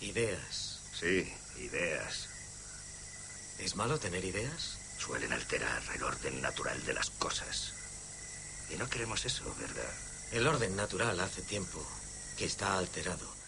Ideas. Sí, ideas. ¿Es malo tener ideas? Suelen alterar el orden natural de las cosas. Y no queremos eso, ¿verdad? El orden natural hace tiempo que está alterado.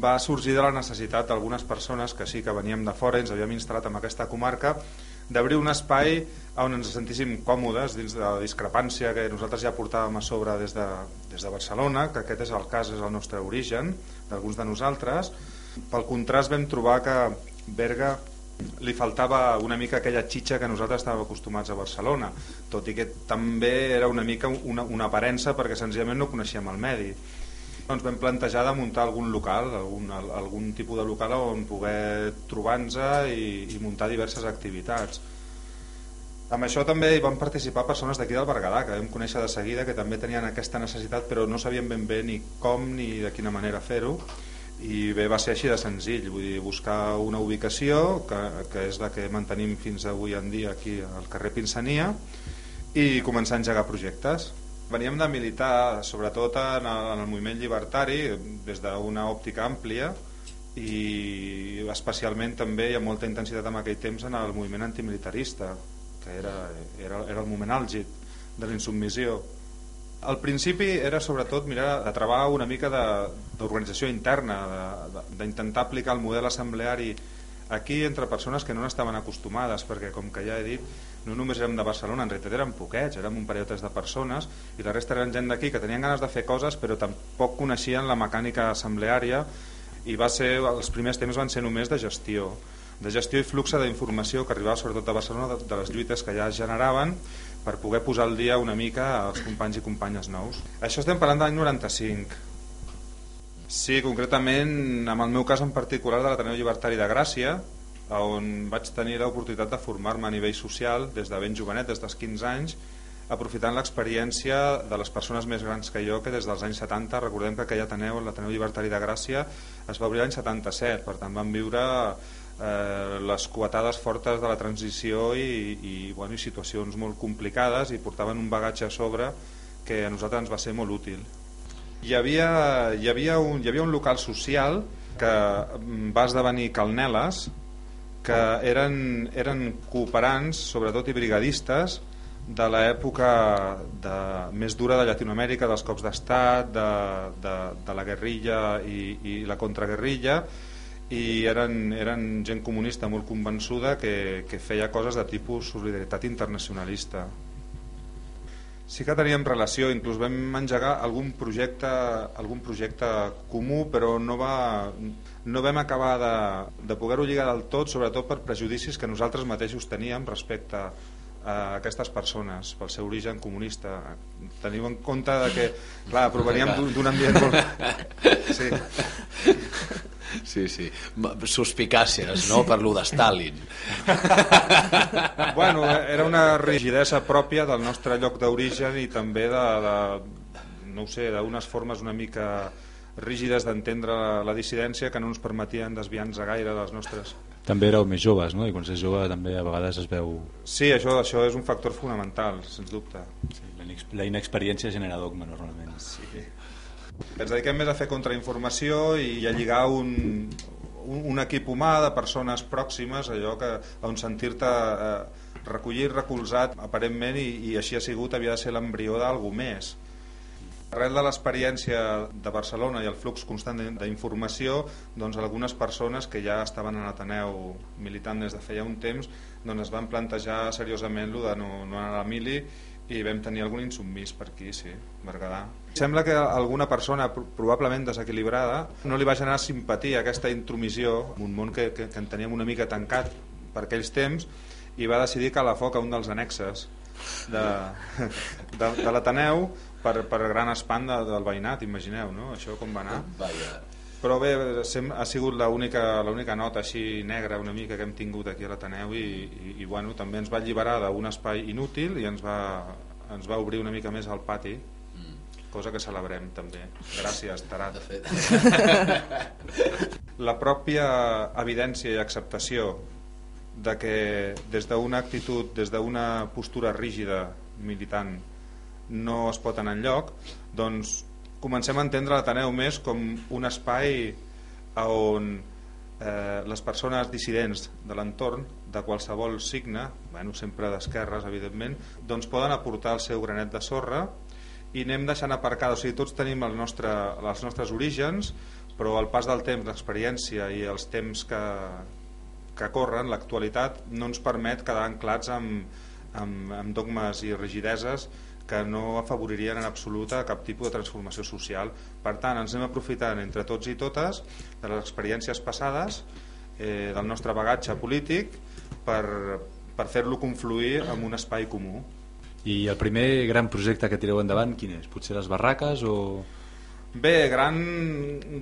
Va sorgir de la necessitat d'algunes persones que sí que veníem de fora i ens havíem instal·lat en aquesta comarca d'obrir un espai on ens sentíssim còmodes dins de la discrepància que nosaltres ja portàvem a sobre des de, des de Barcelona, que aquest és el cas, és el nostre origen d'alguns de nosaltres. Pel contrast vam trobar que Berga li faltava una mica aquella xitxa que nosaltres estàvem acostumats a Barcelona, tot i que també era una mica una, una aparença perquè senzillament no coneixíem el medi doncs vam plantejar de muntar algun local, algun, algun tipus de local on poder trobar-nos i, i muntar diverses activitats. Amb això també hi van participar persones d'aquí del Berguedà, que vam conèixer de seguida, que també tenien aquesta necessitat, però no sabien ben bé ni com ni de quina manera fer-ho. I bé, va ser així de senzill, vull dir, buscar una ubicació, que, que és la que mantenim fins avui en dia aquí al carrer Pinsania, i començar a engegar projectes veníem de militar sobretot en el, en el moviment llibertari des d'una òptica àmplia i especialment també hi ha molta intensitat en aquell temps en el moviment antimilitarista que era, era, era el moment àlgid de l'insubmissió al principi era sobretot mirar de treballar una mica d'organització interna d'intentar aplicar el model assembleari aquí entre persones que no estaven acostumades perquè com que ja he dit no només érem de Barcelona, en realitat érem poquets, érem un parell de persones i la resta eren gent d'aquí que tenien ganes de fer coses però tampoc coneixien la mecànica assembleària i va ser, els primers temps van ser només de gestió de gestió i flux d'informació que arribava sobretot a Barcelona de, de les lluites que ja generaven per poder posar al dia una mica als companys i companyes nous. Això estem parlant de l'any 95. Sí, concretament, amb el meu cas en particular de l'Ateneu Llibertari de Gràcia, on vaig tenir l'oportunitat de formar-me a nivell social des de ben jovenet, des dels 15 anys, aprofitant l'experiència de les persones més grans que jo, que des dels anys 70, recordem que aquell Ateneu, l'Ateneu Llibertari de Gràcia, es va obrir l'any 77, per tant van viure eh, les coetades fortes de la transició i, i, bueno, i situacions molt complicades i portaven un bagatge a sobre que a nosaltres ens va ser molt útil. Hi havia, hi havia, un, hi havia un local social que va esdevenir Calneles, que eren, eren cooperants, sobretot i brigadistes, de l'època de, més dura de Llatinoamèrica, dels cops d'estat, de, de, de la guerrilla i, i la contraguerrilla, i eren, eren gent comunista molt convençuda que, que feia coses de tipus solidaritat internacionalista. Sí que teníem relació, inclús vam engegar algun projecte, algun projecte comú, però no, va, no vam acabar de, de poder-ho lligar del tot, sobretot per prejudicis que nosaltres mateixos teníem respecte a aquestes persones pel seu origen comunista. Teniu en compte que clar, proveníem d'un ambient molt sí Sí, sí. Suspicàcies, no?, per lo de Stalin. bueno, era una rigidesa pròpia del nostre lloc d'origen i també de, de no ho sé, d'unes formes una mica rígides d'entendre la, la dissidència que no ens permetien desviar-nos gaire dels nostres també éreu més joves, no? I quan s'és jove també a vegades es veu... Sí, això, això és un factor fonamental, sens dubte. Sí, la inexperiència genera dogma, normalment. Sí. Ens dediquem més a fer contrainformació i a lligar un, un, equip humà de persones pròximes, allò que on sentir-te eh, recollit, recolzat, aparentment, i, i així ha sigut, havia de ser l'embrió d'algú més. Arrel de l'experiència de Barcelona i el flux constant d'informació, doncs algunes persones que ja estaven en l'Ateneu militant des de feia un temps doncs es van plantejar seriosament lo de no, no anar a la mili i vam tenir algun insubmís per aquí, sí, Berguedà. Sembla que alguna persona probablement desequilibrada no li va generar simpatia aquesta intromissió en un món que, que, que en teníem una mica tancat per aquells temps i va decidir que a la foca un dels annexes de, de, de l'Ateneu per, per gran espant de, del veïnat, imagineu, no? Això com va anar. Vaja. Però bé, ha sigut l'única nota així negra una mica que hem tingut aquí a l'Ateneu i, i, i bueno, també ens va alliberar d'un espai inútil i ens va, ens va obrir una mica més al pati mm. cosa que celebrem també. Gràcies, Tarat. De fet. La pròpia evidència i acceptació de que des d'una actitud, des d'una postura rígida militant no es pot anar enlloc, doncs comencem a entendre l'Ateneu més com un espai on eh, les persones dissidents de l'entorn de qualsevol signe, bueno, sempre d'esquerres evidentment, doncs poden aportar el seu granet de sorra i anem deixant aparcada, o sigui, tots tenim el nostre, els nostres orígens, però el pas del temps, l'experiència i els temps que, que corren, l'actualitat, no ens permet quedar anclats amb, amb, amb dogmes i rigideses que no afavoririen en absoluta cap tipus de transformació social. Per tant, ens anem aprofitant entre tots i totes de les experiències passades, eh, del nostre bagatge polític, per, per fer-lo confluir en un espai comú. I el primer gran projecte que tireu endavant, quin és? Potser les barraques o... Bé, gran,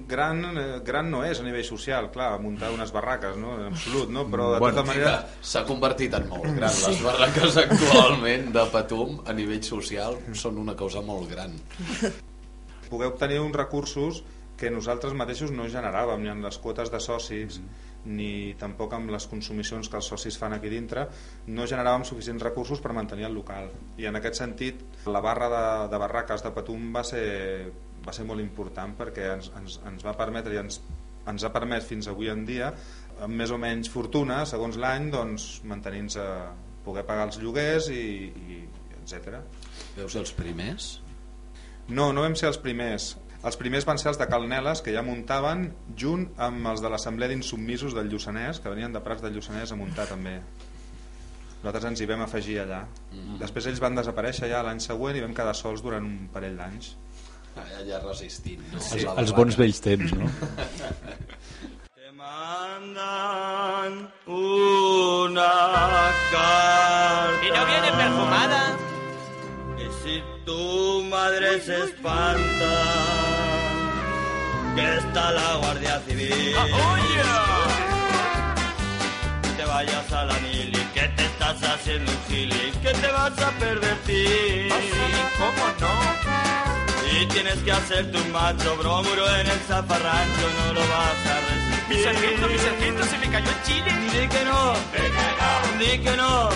gran, gran no és a nivell social, clar, muntar unes barraques, no? en absolut, no? però de bueno, tota manera... S'ha convertit en molt gran. Sí. Les barraques actualment de Patum a nivell social són una cosa molt gran. Poder obtenir uns recursos que nosaltres mateixos no generàvem, ni en les quotes de socis, mm. ni tampoc amb les consumicions que els socis fan aquí dintre, no generàvem suficients recursos per mantenir el local. I en aquest sentit, la barra de, de barraques de Patum va ser va ser molt important perquè ens, ens, ens va permetre i ens, ens ha permès fins avui en dia amb més o menys fortuna, segons l'any doncs, mantenir-nos a poder pagar els lloguers i, i etc. Veus els primers? No, no vam ser els primers. Els primers van ser els de Calneles, que ja muntaven junt amb els de l'Assemblea d'Insubmisos del Lluçanès, que venien de Prats del Lluçanès a muntar també. Nosaltres ens hi vam afegir allà. Mm -hmm. Després ells van desaparèixer ja l'any següent i vam quedar sols durant un parell d'anys allà resistint no? sí. els, els bons vells temps no? te mandan una carta y no viene perfumada y si tu madre se espanta que está la guardia civil ¡Ah, te vayas a la mili que te estás haciendo un gili que te vas a pervertir ¿Ah, sí? ¿cómo no? Y tienes que hacerte un macho bromuro en el zafarrancho, no lo vas a resistir. Mi sargento, mi sargento, se me cayó el chile. Di que no, di que no, di que no,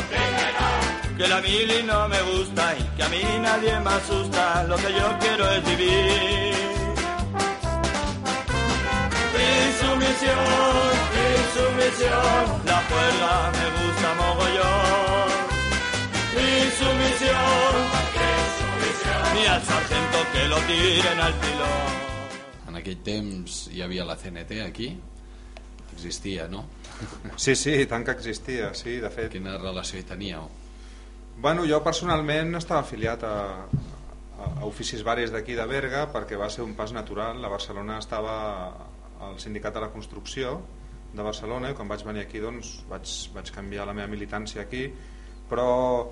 que la mili no me gusta y que a mí nadie me asusta. Lo que yo quiero es vivir. Insumisión, insumisión, la juerga me gusta mogollón. Insumisión ni al sargento que lo tiren al pilón. En aquell temps hi havia la CNT aquí? Existia, no? Sí, sí, tant que existia, sí, de fet. Quina relació hi teníeu? Bueno, jo personalment estava afiliat a, a oficis varis d'aquí de Berga perquè va ser un pas natural. La Barcelona estava al Sindicat de la Construcció de Barcelona i quan vaig venir aquí doncs vaig, vaig canviar la meva militància aquí però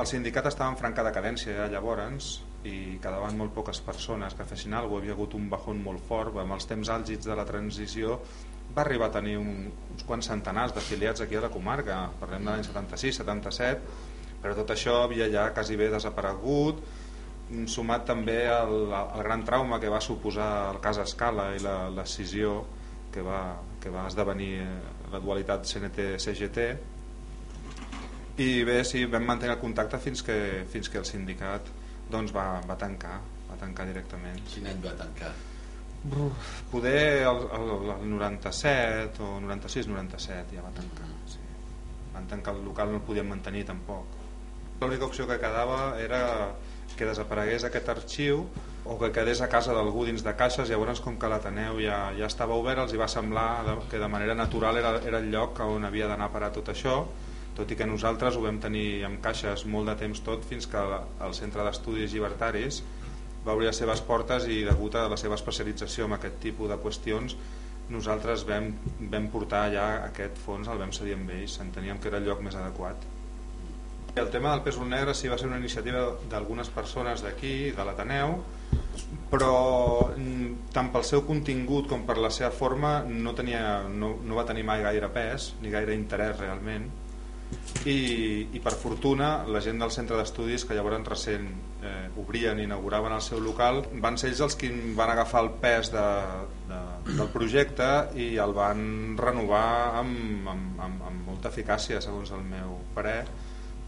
el sindicat estava en franca decadència ja llavors i quedaven molt poques persones que fessin alguna cosa, havia hagut un bajón molt fort. Amb els temps àlgids de la transició va arribar a tenir un, uns quants centenars d'afiliats aquí a la comarca. Parlem de l'any 76-77 però tot això havia ja quasi bé desaparegut sumat també al, al gran trauma que va suposar el cas Escala i la l'escissió que va, que va esdevenir la dualitat CNT-CGT i bé, sí, vam mantenir el contacte fins que, fins que el sindicat doncs va, va tancar va tancar directament. Quin any va tancar? poder el, el, el 97 o 96-97 ja va tancar sí. van tancar el local no el podien mantenir tampoc. L'única opció que quedava era que desaparegués aquest arxiu o que quedés a casa d'algú dins de caixes. Llavors com que l'Ateneu ja, ja estava obert els hi va semblar que de manera natural era, era el lloc on havia d'anar a parar tot això tot i que nosaltres ho vam tenir amb caixes molt de temps tot fins que el Centre d'Estudis Llibertaris va obrir les seves portes i degut a la seva especialització en aquest tipus de qüestions nosaltres vam, vam portar ja aquest fons, el vam cedir amb ells enteníem que era el lloc més adequat. El tema del pèsol negre sí va ser una iniciativa d'algunes persones d'aquí, de l'Ateneu, però mm, tant pel seu contingut com per la seva forma no, tenia, no, no va tenir mai gaire pes ni gaire interès realment i, i per fortuna la gent del centre d'estudis que llavors recent eh, obrien i inauguraven el seu local van ser ells els que van agafar el pes de, de, del projecte i el van renovar amb, amb, amb, amb molta eficàcia segons el meu parer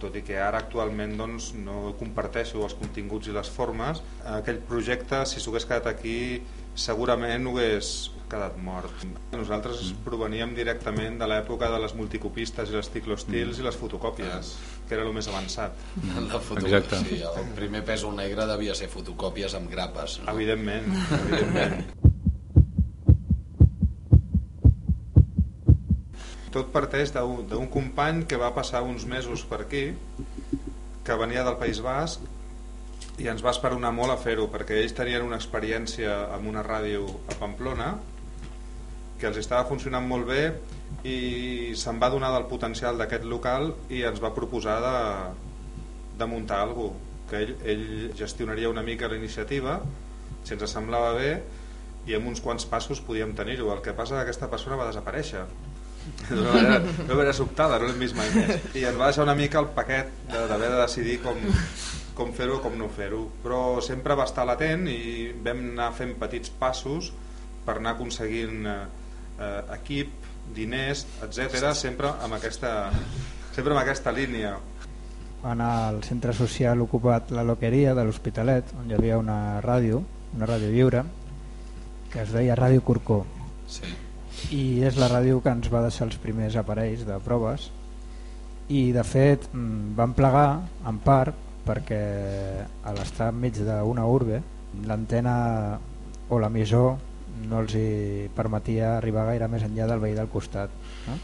tot i que ara actualment doncs, no comparteixo els continguts i les formes, aquell projecte, si s'ho quedat aquí, segurament ho hagués quedat mort. Nosaltres mm. proveníem directament de l'època de les multicopistes i les ciclostils mm. i les fotocòpies, que era el més avançat. La fotocòpia, sí, el primer pèsol negre devia ser fotocòpies amb grapes. No? Evidentment, evidentment. tot parteix d'un company que va passar uns mesos per aquí que venia del País Basc i ens va esperonar molt a fer-ho perquè ells tenien una experiència amb una ràdio a Pamplona que els estava funcionant molt bé i se'n va donar del potencial d'aquest local i ens va proposar de, de muntar alguna cosa que ell, ell gestionaria una mica la iniciativa si ens semblava bé i amb uns quants passos podíem tenir-ho el que passa que aquesta persona va desaparèixer d'una manera, manera sobtada, no l'hem vist mai més. I ens va deixar una mica el paquet d'haver de, de decidir com, com fer-ho o com no fer-ho. Però sempre va estar latent i vam anar fent petits passos per anar aconseguint eh, equip, diners, etc sempre amb aquesta, sempre amb aquesta línia. Anar al centre social ocupat la loqueria de l'Hospitalet, on hi havia una ràdio, una ràdio lliure, que es deia Ràdio Corcó. Sí i és la ràdio que ens va deixar els primers aparells de proves i de fet mm, van plegar en part perquè a l'estar enmig d'una urbe l'antena o l'emissor no els hi permetia arribar gaire més enllà del veí del costat no?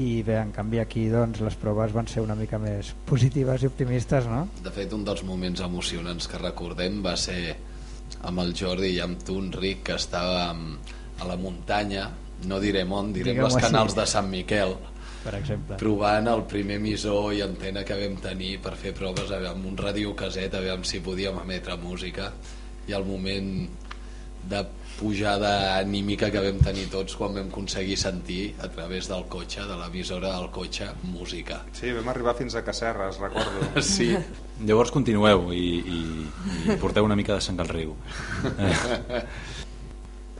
i bé, en canvi aquí doncs, les proves van ser una mica més positives i optimistes no? de fet un dels moments emocionants que recordem va ser amb el Jordi i amb tu Enric que estàvem a la muntanya no direm on, direm les canals de Sant Miquel per exemple. provant el primer emissor i antena que vam tenir per fer proves amb un ràdio caset a veure si podíem emetre música i el moment de pujada anímica que vam tenir tots quan vam aconseguir sentir a través del cotxe, de l'emissora del cotxe, música. Sí, vam arribar fins a Cacerres, recordo. sí. Llavors continueu i, i, i porteu una mica de sang al riu.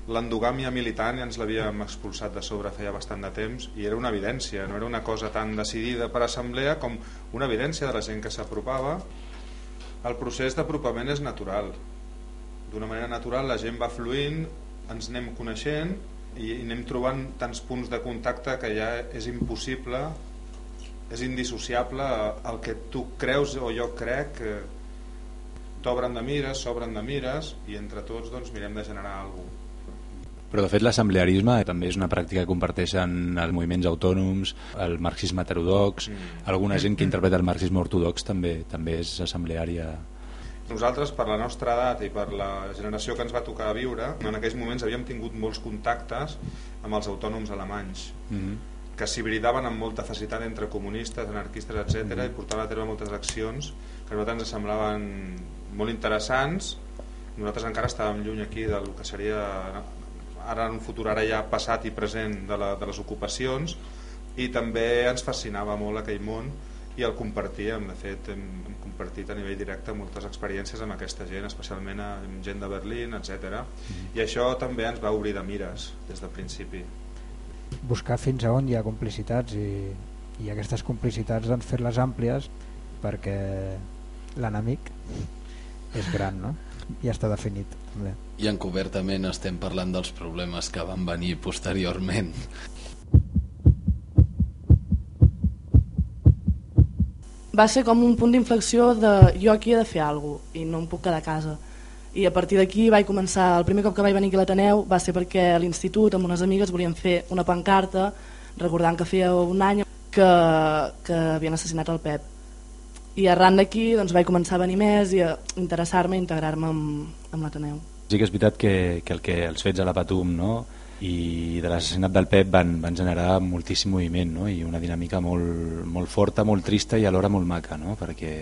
l'endogàmia militant ja ens l'havíem expulsat de sobre feia bastant de temps i era una evidència, no era una cosa tan decidida per assemblea com una evidència de la gent que s'apropava. El procés d'apropament és natural. D'una manera natural la gent va fluint ens anem coneixent i anem trobant tants punts de contacte que ja és impossible és indissociable el que tu creus o jo crec que t'obren de mires, s'obren de mires i entre tots doncs, mirem de generar alguna cosa però de fet l'assemblearisme també és una pràctica que comparteixen els moviments autònoms, el marxisme heterodox, mm. alguna gent que interpreta el marxisme ortodox també també és assembleària. Nosaltres, per la nostra edat i per la generació que ens va tocar viure, en aquells moments havíem tingut molts contactes amb els autònoms alemanys. Mm -hmm. que s'hibridaven amb molta facilitat entre comunistes, anarquistes, etc Mhm. i portaven a terme moltes accions que a nosaltres ens semblaven molt interessants nosaltres encara estàvem lluny aquí del que seria ara en un futur ara ja passat i present de, la, de les ocupacions i també ens fascinava molt aquell món i el compartíem, de fet hem, hem compartit a nivell directe moltes experiències amb aquesta gent, especialment amb gent de Berlín, etc. I això també ens va obrir de mires des del principi. buscar fins a on hi ha complicitats i, i aquestes complicitats doncs fer-les àmplies perquè l'enemic és gran no? i està definit també. I encobertament estem parlant dels problemes que van venir posteriorment. va ser com un punt d'inflexió de jo aquí he de fer alguna cosa i no em puc quedar a casa i a partir d'aquí vaig començar, el primer cop que vaig venir aquí a l'Ateneu va ser perquè a l'institut amb unes amigues volíem fer una pancarta recordant que feia un any que, que havien assassinat el Pep. I arran d'aquí doncs, vaig començar a venir més i a interessar-me i integrar-me amb, amb l'Ateneu Sí que és veritat que, que, el que els fets a la Patum no? i de l'assassinat del Pep van, van generar moltíssim moviment no? i una dinàmica molt, molt forta, molt trista i alhora molt maca no? perquè,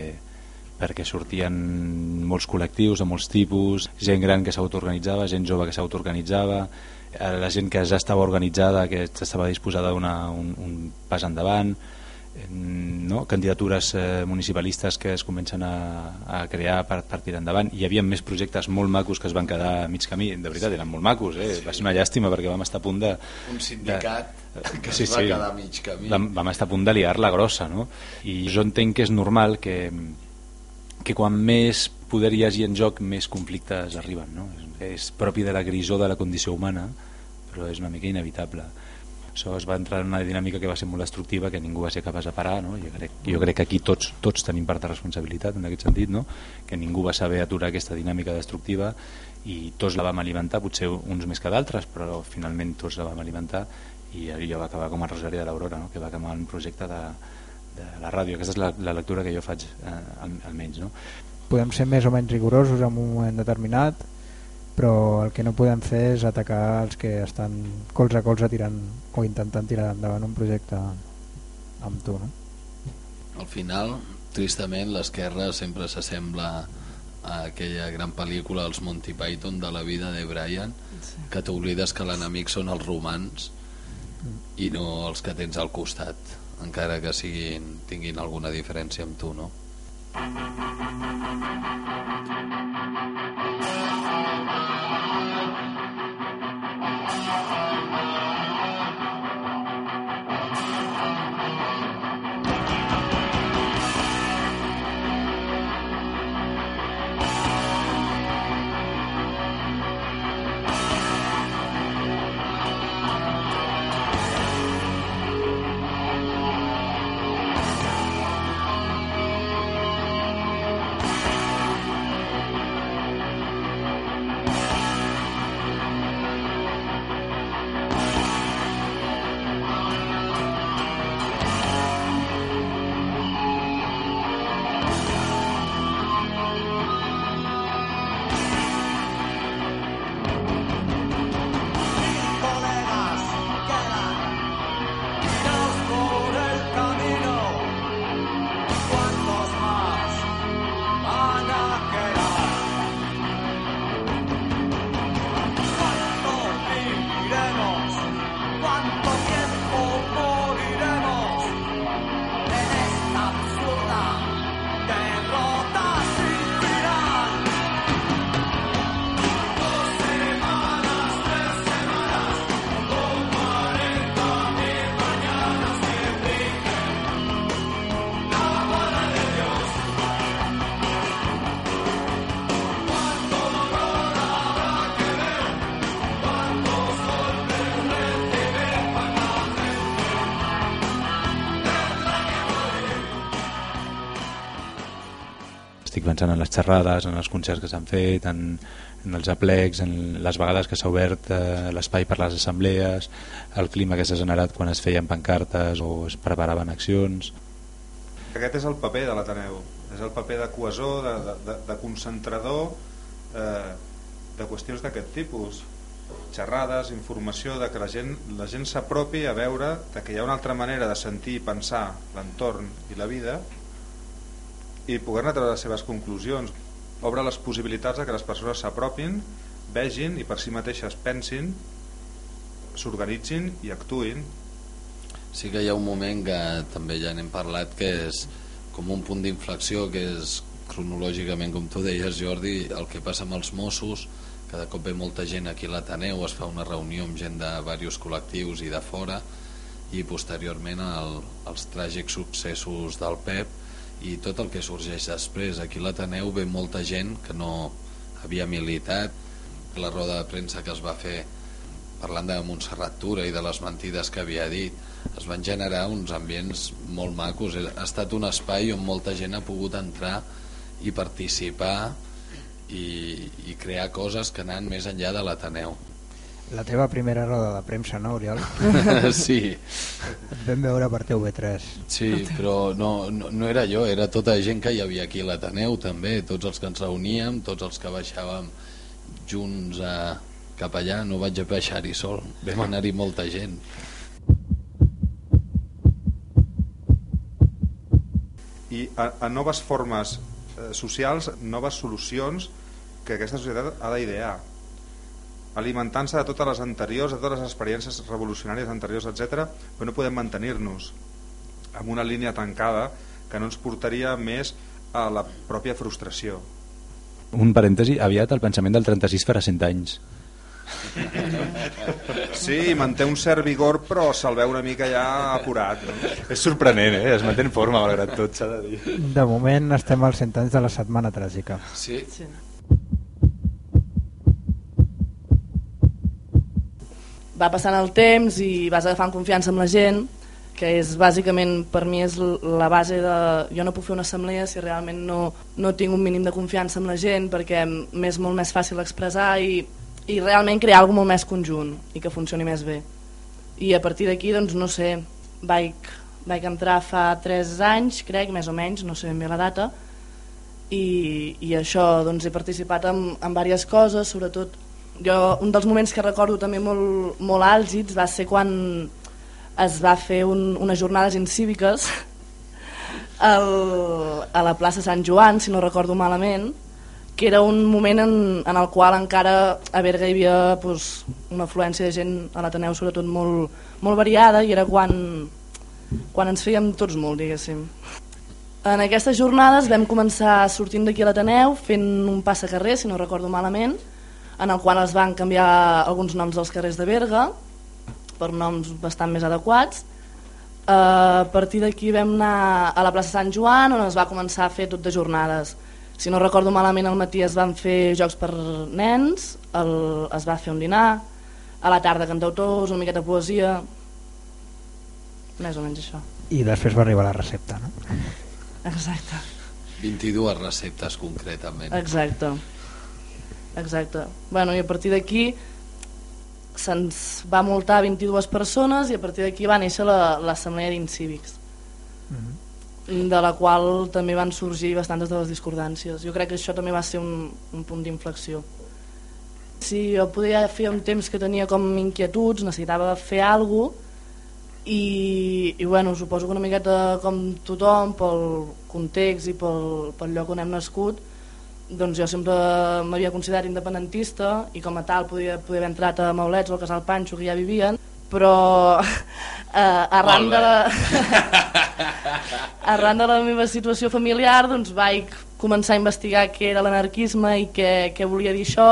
perquè sortien molts col·lectius de molts tipus, gent gran que s'autoorganitzava, gent jove que s'autoorganitzava, eh, la gent que ja estava organitzada, que estava disposada a donar un, un pas endavant, no? candidatures eh, municipalistes que es comencen a, a crear per, per tirar endavant hi havia més projectes molt macos que es van quedar a mig camí, de veritat eren molt macos eh? va ser una llàstima perquè vam estar a punt de Un sindicat de, que es va quedar a mig camí. vam, vam estar a punt de liar-la grossa no? i jo entenc que és normal que, que quan més poder hi hagi en joc més conflictes arriben no? és, és propi de la grisó de la condició humana però és una mica inevitable això es va entrar en una dinàmica que va ser molt destructiva que ningú va ser capaç de parar no? jo, crec, jo crec que aquí tots, tots tenim part de responsabilitat en aquest sentit no? que ningú va saber aturar aquesta dinàmica destructiva i tots la vam alimentar potser uns més que d'altres però finalment tots la vam alimentar i allò va acabar com a Rosari de l'Aurora no? que va acabar un projecte de, de la ràdio aquesta és la, la lectura que jo faig eh, al, almenys no? podem ser més o menys rigorosos en un moment determinat però el que no podem fer és atacar els que estan colze a colze tirant o intentant tirar endavant un projecte amb tu no? Al final, tristament, l'esquerra sempre s'assembla a aquella gran pel·lícula Els Monty Python de la vida de Brian Sí. que t'oblides que l'enemic són els romans i no els que tens al costat encara que siguin, tinguin alguna diferència amb tu no? colegas pensant en les xerrades, en els concerts que s'han fet, en, en els aplecs, en les vegades que s'ha obert eh, l'espai per les assemblees, el clima que s'ha generat quan es feien pancartes o es preparaven accions. Aquest és el paper de l'Ateneu, és el paper de coesor, de, de, de, concentrador eh, de qüestions d'aquest tipus. xerrades, informació de que la gent la gent s'apropi a veure que hi ha una altra manera de sentir i pensar l'entorn i la vida i poder-ne treure les seves conclusions. Obre les possibilitats de que les persones s'apropin vegin i per si mateixes pensin s'organitzin i actuïn. Sí que hi ha un moment que també ja n'hem parlat que és com un punt d'inflexió que és cronològicament, com tu deies Jordi, el que passa amb els Mossos, de cop ve molta gent aquí a l'Ateneu, es fa una reunió amb gent de diversos col·lectius i de fora, i posteriorment el, els tràgics successos del Pep i tot el que sorgeix després. Aquí a l'Ateneu ve molta gent que no havia militat, la roda de premsa que es va fer parlant de Montserrat Tura i de les mentides que havia dit, es van generar uns ambients molt macos. Ha estat un espai on molta gent ha pogut entrar i participar i, i crear coses que anen més enllà de l'Ateneu. La teva primera roda de premsa, no, Oriol? sí. Et vam veure per TV3. Sí, però no, no, no era jo, era tota gent que hi havia aquí a l'Ateneu també, tots els que ens reuníem, tots els que baixàvem junts a, cap allà, no vaig a baixar-hi sol, vam anar-hi molta gent. i a, a noves formes eh, socials, noves solucions que aquesta societat ha d'idear alimentant-se de totes les anteriors, de totes les experiències revolucionàries anteriors, etc, però no podem mantenir-nos amb una línia tancada que no ens portaria més a la pròpia frustració. Un parèntesi, aviat el pensament del 36 farà 100 anys. Sí, manté un cert vigor, però se'l veu una mica ja apurat. No? És sorprenent, eh? Es manté en forma, malgrat tot, s'ha de dir. De moment estem als 100 anys de la setmana tràgica. Sí? Sí. Va passant el temps i vas agafant confiança amb la gent, que és bàsicament, per mi és la base de... Jo no puc fer una assemblea si realment no, no tinc un mínim de confiança amb la gent, perquè m'és molt més fàcil expressar i, i realment crear alguna molt més conjunt i que funcioni més bé. I a partir d'aquí, doncs, no sé, vaig, vaig entrar fa 3 anys, crec, més o menys, no sé ben bé la data, i, i això, doncs, he participat en, en diverses coses, sobretot jo, un dels moments que recordo també molt, molt àlgids va ser quan es va fer un, unes jornades incíviques al, a la plaça Sant Joan, si no recordo malament, que era un moment en, en el qual encara a Berga hi havia pues, una afluència de gent a l'Ateneu sobretot molt, molt variada i era quan, quan ens fèiem tots molt, diguéssim. En aquestes jornades vam començar sortint d'aquí a l'Ateneu fent un passacarrer, si no recordo malament, en el qual es van canviar alguns noms dels carrers de Berga per noms bastant més adequats. Uh, a partir d'aquí vam anar a la plaça Sant Joan on es va començar a fer tot de jornades. Si no recordo malament al matí es van fer jocs per nens, el, es va fer un dinar, a la tarda cantautors, una miqueta de poesia, més o menys això. I després va arribar la recepta, no? Exacte. 22 receptes concretament. Exacte. Exacte. Bueno, i a partir d'aquí se'ns va multar 22 persones i a partir d'aquí va néixer l'assemblea la, d'incívics mm -hmm. de la qual també van sorgir bastantes de les discordàncies jo crec que això també va ser un, un punt d'inflexió si jo podia fer un temps que tenia com inquietuds necessitava fer alguna cosa i, i bueno, suposo que una miqueta com tothom pel context i pel, pel lloc on hem nascut doncs jo sempre m'havia considerat independentista i com a tal podia, podia haver entrat a Maulets o al Casal Panxo que ja vivien però eh, arran, de la, arran de la meva situació familiar doncs vaig començar a investigar què era l'anarquisme i què, què volia dir això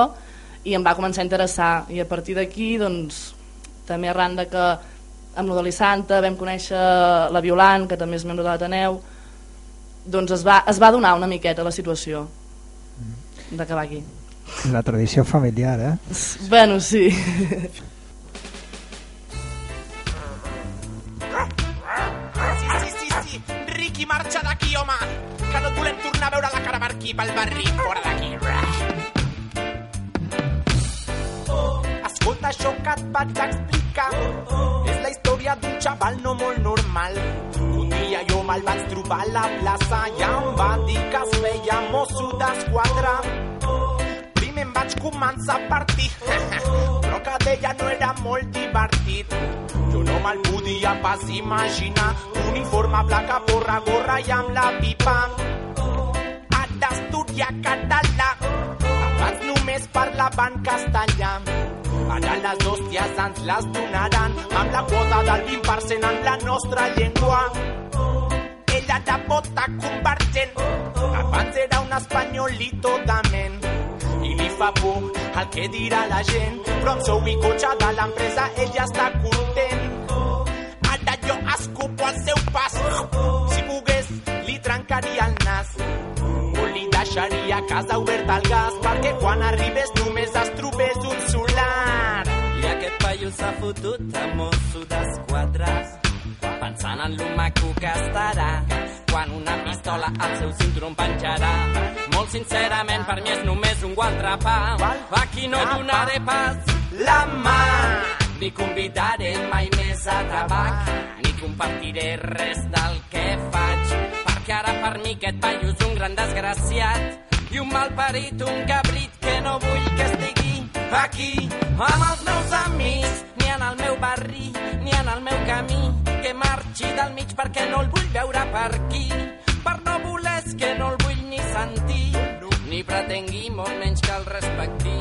i em va començar a interessar. I a partir d'aquí doncs, també arran de que amb l'Odali Santa vam conèixer la Violant que també és membre de l'Ateneu doncs es va, es va donar una miqueta la situació d'acabar aquí. La tradició familiar, eh? Bueno, sí. Sí, sí, sí, Riqui, marxa d'aquí, home, que no et volem tornar a veure la cara per aquí, pel barri, fora d'aquí. Escolta això que et vaig explicar. És la història d'un xaval no molt normal. Me'l vaig trobar a la plaça i em va dir que es feia mosso d'esquadra. Primer em vaig començar a partir. Però que deia no era molt divertit. Jo no me'l podia pas imaginar. Uniforme blanca, porra, gorra i amb la pipa. Ha d'estudiar català. Abans només parlaven castellà. Ara les hòsties ens les donaran amb la quota del 20% en la nostra llengua. De bota convergent, abans era un espanyolito de ment. I li fa por el que dirà la gent, però amb sou i cotxe de l'empresa ell ja està content. Ara jo escupo al seu pas, si pogués li trencaria el nas o li deixaria casa obert el gas perquè quan arribés només es trobés un solar. I aquest paio s'ha fotut a mosso d'esquadra pensant en lo maco que estarà quan una pistola al seu cinturó em penjarà. Molt sincerament, per mi és només un gualtrapà. Aquí no donaré pas la mà. Ni convidaré mai més a tabac, ni compartiré res del que faig. Perquè ara per mi aquest paio és un gran desgraciat i un malparit, un cabrit que no vull que estigui aquí amb els meus amics, ni en el meu barri, ni en el meu camí, marxi del mig perquè no el vull veure per aquí, per no voler és que no el vull ni sentir, ni pretengui molt menys que el respecti.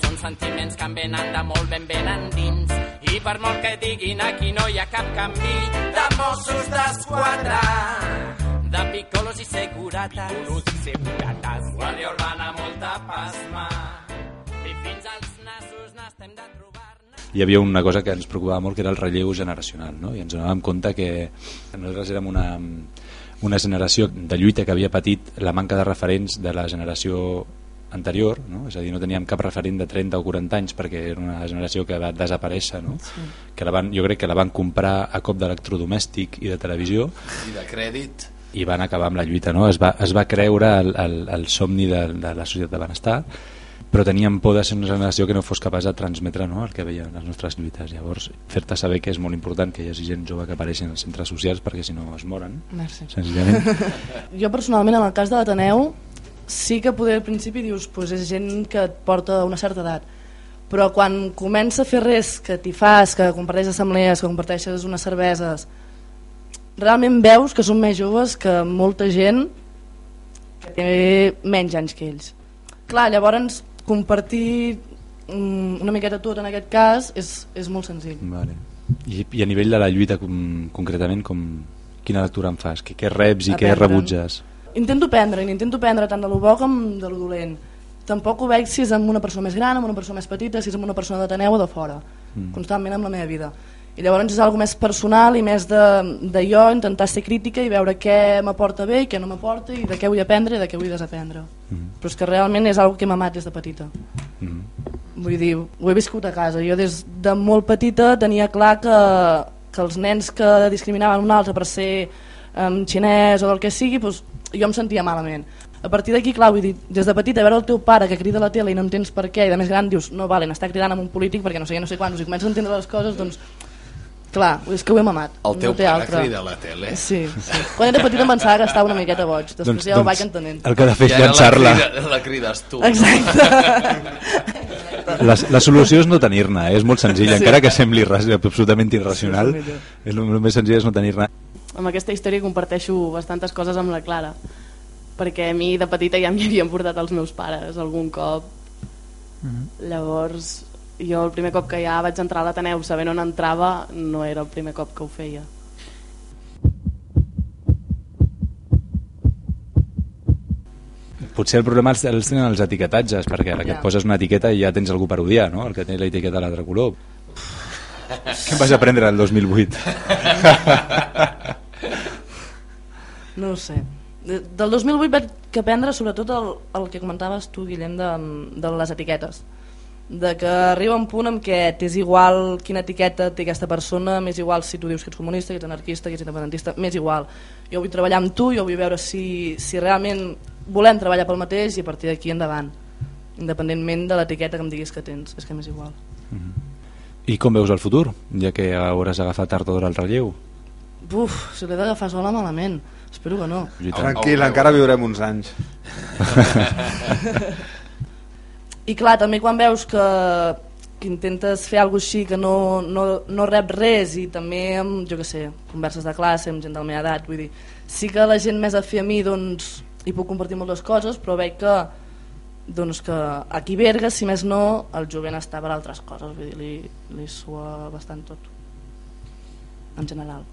Són sentiments que em venen de molt ben ben endins, i per molt que diguin aquí no hi ha cap canvi de Mossos d'Esquadra de picolos i seguratas. Picolos i seguratas. Guàrdia urbana, molta pasma. I fins als nassos n'estem de trobar hi havia una cosa que ens preocupava molt que era el relleu generacional no? i ens donàvem compte que nosaltres érem una, una generació de lluita que havia patit la manca de referents de la generació anterior, no? és a dir, no teníem cap referent de 30 o 40 anys perquè era una generació que va desaparèixer no? Sí. que la van, jo crec que la van comprar a cop d'electrodomèstic i de televisió I de crèdit. i van acabar amb la lluita no? es, va, es va creure el, el, el somni de, de la societat de benestar però teníem por de ser una generació que no fos capaç de transmetre no, el que veien les nostres lluites llavors fer-te saber que és molt important que hi hagi gent jove que apareixi en els centres socials perquè si no es moren Merci. senzillament Jo personalment, en el cas de l'Ateneu, sí que poder al principi dius pues és gent que et porta una certa edat, però quan comença a fer res que t'hi fas, que comparteixes assemblees, que comparteixes unes cerveses, realment veus que són més joves que molta gent que té menys anys que ells. Clar, llavors compartir mm, una miqueta tot en aquest cas és, és molt senzill. vale. I, I a nivell de la lluita com, concretament com, quina lectura em fas? Què, què reps i què Aprendre'n. rebutges? Intento prendre, intento prendre tant de lo bo com de lo dolent. Tampoc ho veig si és amb una persona més gran, amb una persona més petita, si és amb una persona d'Ateneu o de fora. Mm. Constantment amb la meva vida. I llavors és algo més personal i més de, de jo intentar ser crítica i veure què m'aporta bé i què no m'aporta i de què vull aprendre i de què vull desaprendre. Mm. Però és que realment és algo que m'ha amat des de petita. Mm. Vull dir, ho he viscut a casa. Jo des de molt petita tenia clar que, que els nens que discriminaven un altre per ser um, xinès o del que sigui, doncs, jo em sentia malament. A partir d'aquí, clar, vull dir, des de petita veure el teu pare que crida a la tele i no entens per què, i de més gran dius, no, vale, n'està cridant amb un polític perquè no sé què, no sé quants, i comences a entendre les coses, doncs, clar, és que ho hem amat. El teu no té pare altra. crida a la tele. Sí, sí. Quan era petita em pensava que estava una miqueta boig, després Doncs- ja ho doncs vaig entenent. el que ha de fer és la llançar-la. crida- La crides tu. Exacte. La, la solució és no tenir-ne, eh? és molt senzill, Sí. encara que sembli absolutament irracional, Sí, és el, el més senzill és no tenir-ne. Amb aquesta història comparteixo bastantes coses amb la Clara, perquè a mi de petita ja m'hi havien portat els meus pares algun cop. Llavors, jo el primer cop que ja vaig entrar a l'Ateneu sabent on entrava, no era el primer cop que ho feia. Potser el problema els, els tenen els etiquetatges, perquè ara que et poses una etiqueta i ja tens algú per odiar, no? el que té l'etiqueta de l'altre color. Què vas aprendre el 2008? No ho sé. De- Del 2008 vaig aprendre sobretot el, el que comentaves tu, Guillem, de, de les etiquetes. De que arriba un punt en què t'és igual quina etiqueta té aquesta persona, més igual si tu dius que ets comunista, que ets anarquista, que ets independentista, més igual. Jo vull treballar amb tu, jo vull veure si, si realment volem treballar pel mateix i a partir d'aquí endavant, independentment de l'etiqueta que em diguis que tens, és que m'és igual. I com veus el futur, ja que hauràs agafat tard o d'hora el relleu? Uf, si l'he d'agafar sola malament, espero que no. Tranquil, encara viurem uns anys. I clar, també quan veus que, que intentes fer alguna així que no, no, no rep res i també amb, jo que sé, converses de classe amb gent de la meva edat, vull dir, sí que la gent més afí a mi doncs, hi puc compartir moltes coses, però veig que doncs que aquí a Berga, si més no, el jovent està per altres coses, vull dir, li, li sua bastant tot, en general.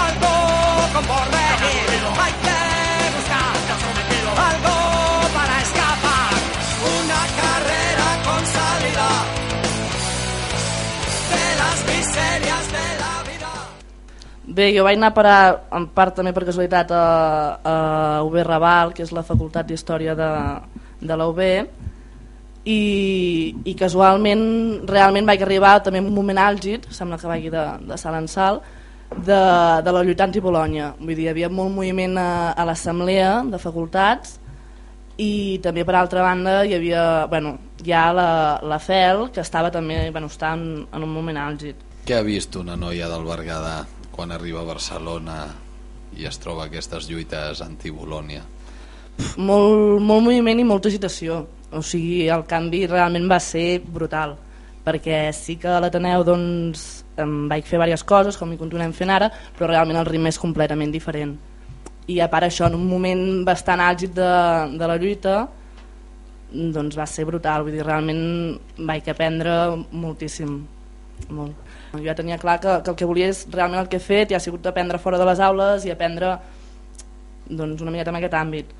Algo con porvenir, Bé, jo vaig anar a parar, en part també per casualitat, a, a UB Raval, que és la Facultat d'Història de, de la UB, i, i casualment realment vaig arribar també en un moment àlgid, sembla que vagi de, de salt en salt, de, de la lluita anti-Bologna. Vull dir, hi havia molt moviment a, a l'assemblea de facultats i també per altra banda hi havia, bueno, ja la, la FEL que estava també, bueno, està en, en un moment àlgid. Què ha vist una noia del Berguedà quan arriba a Barcelona i es troba aquestes lluites anti-Bolònia? molt, molt moviment i molta agitació. O sigui, el canvi realment va ser brutal perquè sí que a l'Ateneu doncs, em vaig fer diverses coses com hi continuem fent ara però realment el ritme és completament diferent. I a part això en un moment bastant àlgid de, de la lluita doncs va ser brutal. Vull dir, realment vaig aprendre moltíssim molt. jo ja tenia clar que, que el que volia és realment el que he fet i ha sigut aprendre fora de les aules i aprendre doncs, una miqueta en aquest àmbit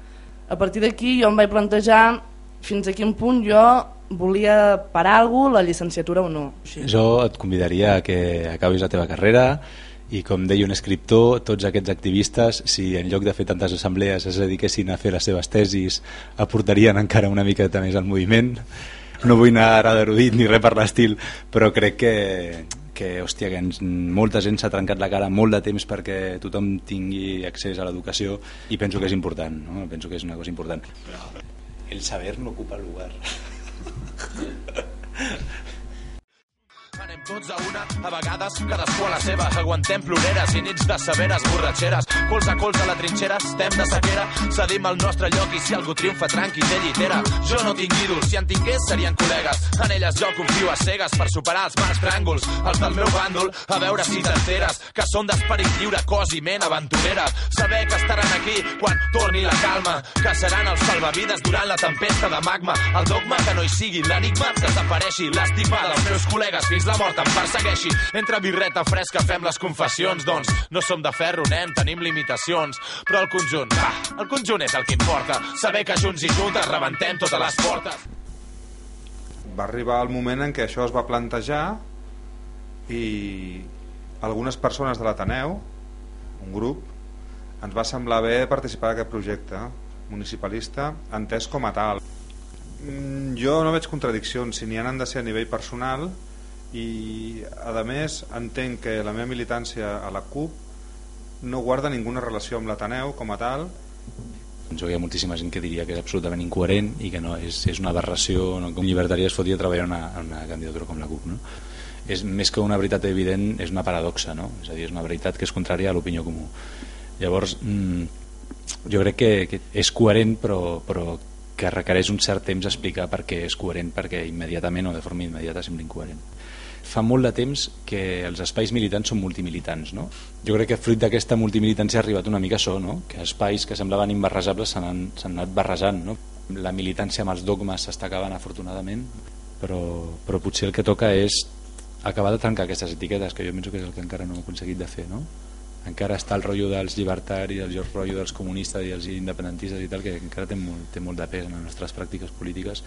a partir d'aquí jo em vaig plantejar fins a quin punt jo volia parar cosa, la llicenciatura o no. Així. Jo et convidaria a que acabis la teva carrera i com deia un escriptor, tots aquests activistes, si en lloc de fer tantes assemblees es dediquessin a fer les seves tesis, aportarien encara una miqueta més al moviment. No vull anar ara d'erudit ni res per l'estil, però crec que, que, hòstia, que ens, molta gent s'ha trencat la cara molt de temps perquè tothom tingui accés a l'educació i penso que és important, no? penso que és una cosa important. El saber no ocupa el lugar. Anem tots a una, a vegades cadascú a la seva. Aguantem ploreres i nits de severes borratxeres. Cols a cols a la trinxera, estem de sequera. Cedim el nostre lloc i si algú triomfa tranqui té llitera. Jo no tinc ídols, si en tingués serien col·legues. En elles jo confio a cegues per superar els mals tràngols. Els del meu bàndol, a veure si t'enteres. Que són d'esperit lliure, cos i ment aventurera. Saber que estaran aquí quan torni la calma. Que seran els salvavides durant la tempesta de magma. El dogma que no hi sigui l'enigma desapareixi. L'estigma dels meus col·legues fins la mort em persegueixi. Entre birreta fresca fem les confessions, doncs no som de ferro, nen, tenim limitacions. Però el conjunt, va, el conjunt és el que importa. Saber que junts i juntes rebentem totes les portes. va arribar el moment en què això es va plantejar i algunes persones de l'Ateneu, un grup, ens va semblar bé participar d'aquest projecte municipalista entès com a tal. Mm, Jo no veig contradiccions, si n'hi han de ser a nivell personal i a més entenc que la meva militància a la CUP no guarda ninguna relació amb l'Ateneu com a tal Doncs hi ha moltíssima gent que diria que és absolutament incoherent i que no és, és una aberració, no? com llibertaria es fotia treballar en una, una candidatura com la CUP. No? És més que una veritat evident, és una paradoxa, no? és a dir, és una veritat que és contrària a l'opinió comú. Llavors, mm, jo crec que, que és coherent però, però que requereix un cert temps explicar per què és coherent, perquè immediatament o de forma immediata sembla incoherent fa molt de temps que els espais militants són multimilitants. No? Jo crec que fruit d'aquesta multimilitància ha arribat una mica això, no? que espais que semblaven imbarrejables s'han anat barrejant. No? La militància amb els dogmes s'està acabant afortunadament, però, però potser el que toca és acabar de trencar aquestes etiquetes, que jo penso que és el que encara no hem aconseguit de fer. No? Encara està el rotllo dels llibertaris, el rotllo dels comunistes i els independentistes i tal, que encara té molt, té molt de pes en les nostres pràctiques polítiques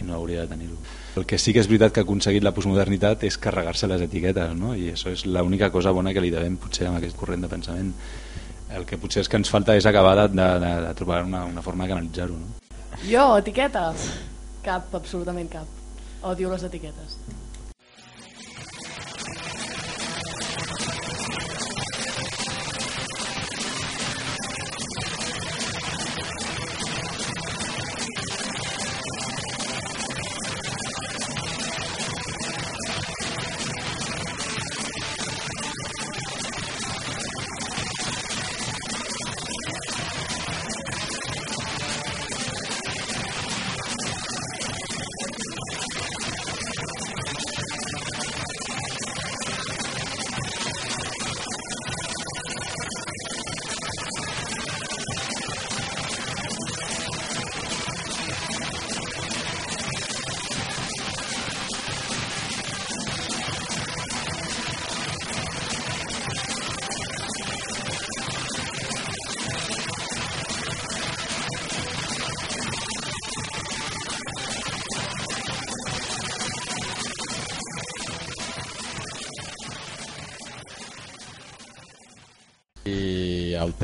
i no hauria de tenir-ho. El que sí que és veritat que ha aconseguit la postmodernitat és carregar-se les etiquetes, no? i això és l'única cosa bona que li devem potser amb aquest corrent de pensament. El que potser és que ens falta és acabar de, de, de, de trobar una, una forma de canalitzar-ho. No? Jo, etiquetes? Cap, absolutament cap. Odio les etiquetes.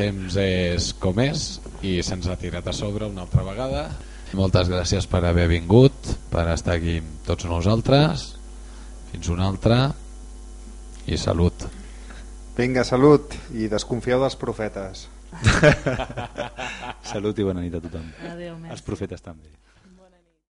Temps és com és i se'ns ha tirat a sobre una altra vegada. Moltes gràcies per haver vingut, per estar aquí amb tots nosaltres. Fins una altra i salut. Vinga, salut i desconfieu dels profetes. Salut i bona nit a tothom. Adéu. Els profetes també.